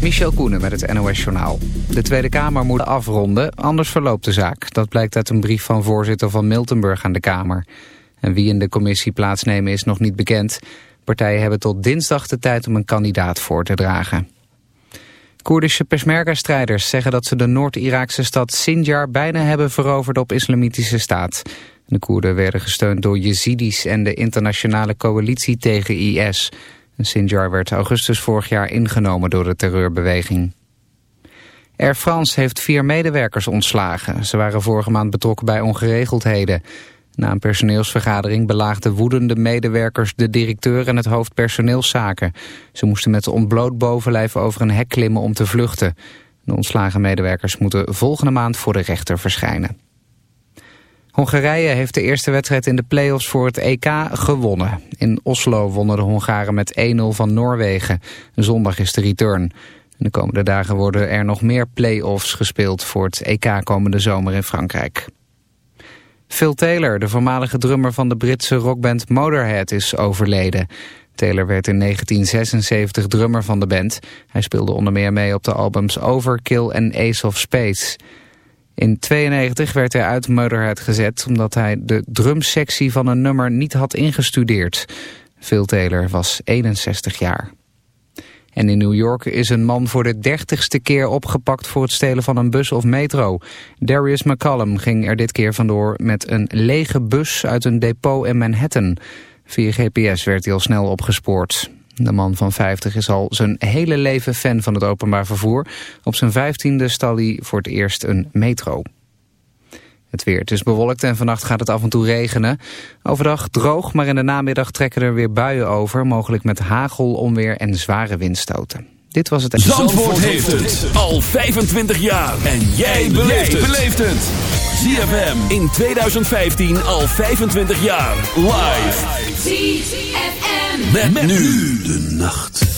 Michel Koenen met het NOS-journaal. De Tweede Kamer moet afronden, anders verloopt de zaak. Dat blijkt uit een brief van voorzitter van Miltenburg aan de Kamer. En wie in de commissie plaatsnemen is nog niet bekend. Partijen hebben tot dinsdag de tijd om een kandidaat voor te dragen. Koerdische Peshmerga-strijders zeggen dat ze de Noord-Iraakse stad Sinjar bijna hebben veroverd op islamitische staat. De Koerden werden gesteund door Jezidis en de internationale coalitie tegen IS... Sinjar werd augustus vorig jaar ingenomen door de terreurbeweging. Air France heeft vier medewerkers ontslagen. Ze waren vorige maand betrokken bij ongeregeldheden. Na een personeelsvergadering belaagden woedende medewerkers de directeur en het hoofd personeelszaken. Ze moesten met ontbloot bovenlijf over een hek klimmen om te vluchten. De ontslagen medewerkers moeten volgende maand voor de rechter verschijnen. Hongarije heeft de eerste wedstrijd in de play-offs voor het EK gewonnen. In Oslo wonnen de Hongaren met 1-0 van Noorwegen. Zondag is de return. De komende dagen worden er nog meer play-offs gespeeld voor het EK komende zomer in Frankrijk. Phil Taylor, de voormalige drummer van de Britse rockband Motorhead, is overleden. Taylor werd in 1976 drummer van de band. Hij speelde onder meer mee op de albums Overkill en Ace of Spades. In 92 werd hij uit Motorhead gezet omdat hij de drumsectie van een nummer niet had ingestudeerd. Phil Taylor was 61 jaar. En in New York is een man voor de dertigste keer opgepakt voor het stelen van een bus of metro. Darius McCallum ging er dit keer vandoor met een lege bus uit een depot in Manhattan. Via GPS werd hij al snel opgespoord. De man van 50 is al zijn hele leven fan van het openbaar vervoer. Op zijn vijftiende stal hij voor het eerst een metro. Het weer, het is bewolkt en vannacht gaat het af en toe regenen. Overdag droog, maar in de namiddag trekken er weer buien over. Mogelijk met hagel, onweer en zware windstoten. Dit was het... Zandvoort, heeft het al 25 jaar. En jij beleeft het. ZFM in 2015 al 25 jaar. Live. ZFM. Met, nu de nacht.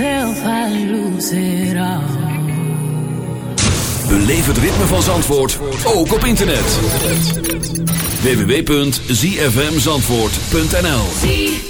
myself, I lose it het ritme van Zandvoort, ook op internet. www.zfmzandvoort.nl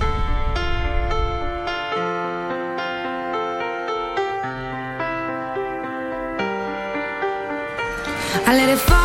I let it fall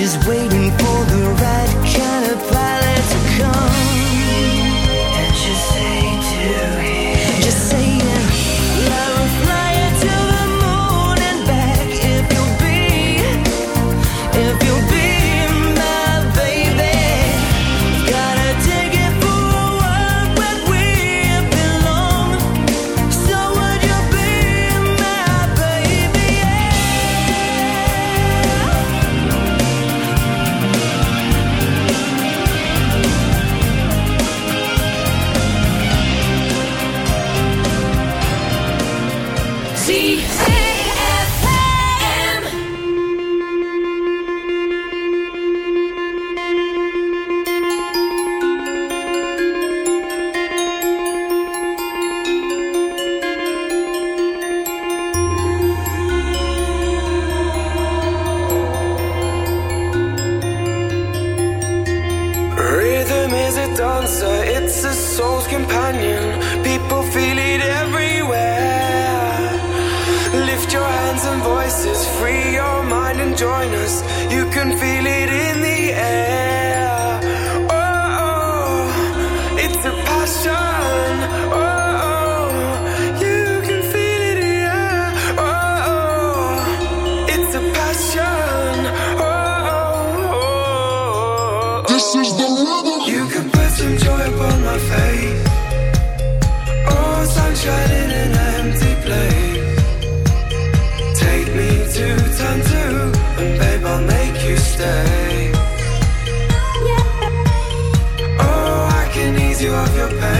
Just waiting. This is the